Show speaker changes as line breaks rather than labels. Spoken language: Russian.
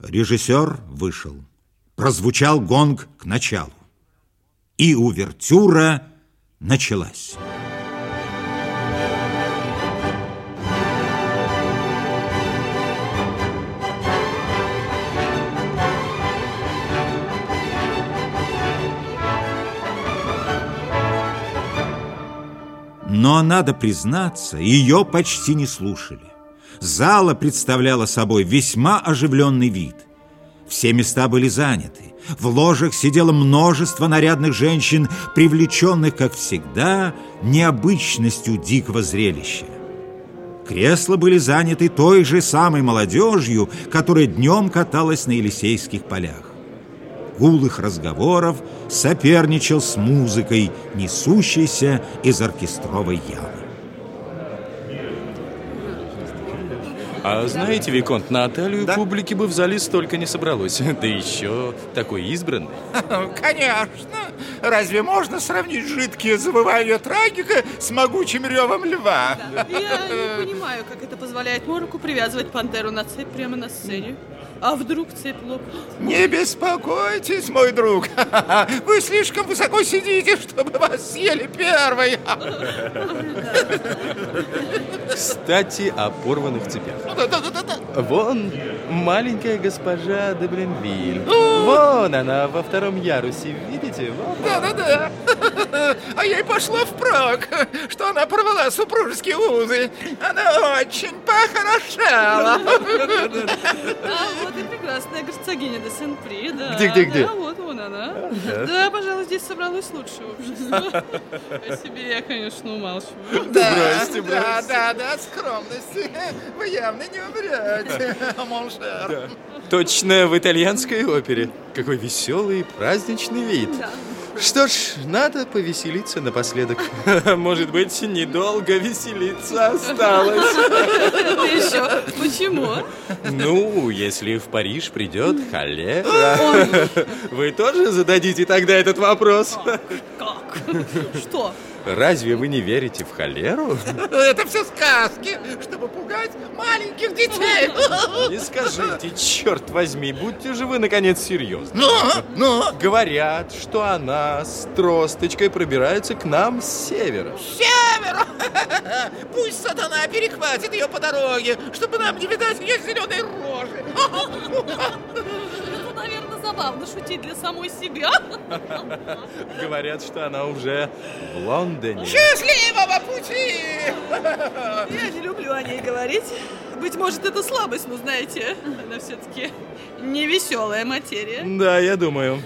Режиссер вышел. Прозвучал гонг к началу. И увертюра началась. Но, надо признаться, ее почти не слушали. Зала представляла собой весьма оживленный вид. Все места были заняты. В ложах сидело множество нарядных женщин, привлеченных, как всегда, необычностью дикого зрелища. Кресла были заняты той же самой молодежью, которая днем каталась на Елисейских полях гул их разговоров соперничал с музыкой, несущейся из оркестровой ямы.
А знаете, Виконт, на Аталию
Да?
публики бы в зале столько не собралось. Да еще такой избранный.
Конечно. Разве можно сравнить жидкие завывания трагика с могучим ревом льва?
Я не понимаю, как это позволяет Мороку привязывать пантеру на цепь прямо на сцене. А вдруг цепь лопнет?
Не беспокойтесь, мой друг. Вы слишком высоко сидите, чтобы вас съели первой.
Кстати, о порванных цепях. Вон маленькая госпожа де Бленвиль. Вон она во втором ярусе, видите?
Да-да-да. А ей пошло впрок, что она порвала супружеские узы. Она очень похорошела.
А вот и прекрасная герцогиня де Сен-При, да.
Где, где, где?
Да, вот вон она. Да, пожалуй, здесь собралось лучшее общество. О себе я, конечно, умалчиваю.
Да,
Здрасте,
да, да, да, скромности. Вы явно не умрете, моншер.
Точно в итальянской опере. Какой веселый праздничный вид. Что ж, надо повеселиться напоследок. Может быть, недолго веселиться осталось.
Это еще почему?
Ну, если в Париж придет холера, вы тоже зададите тогда этот вопрос?
Как? Что?
Разве вы не верите в холеру?
Это все сказки, чтобы пугать маленьких детей.
Не скажите, черт возьми, будьте же вы, наконец, серьезны.
Ну, ну,
Говорят, что она с тросточкой пробирается к нам с севера.
северу. Пусть сатана перехватит ее по дороге, чтобы нам не видать ее зеленой рожи.
Наверное, забавно шутить для самой себя.
Говорят, что она уже в Лондоне.
Счастливого пути!
Я не люблю о ней говорить. Быть может, это слабость, но знаете, она все-таки не веселая материя.
Да, я думаю.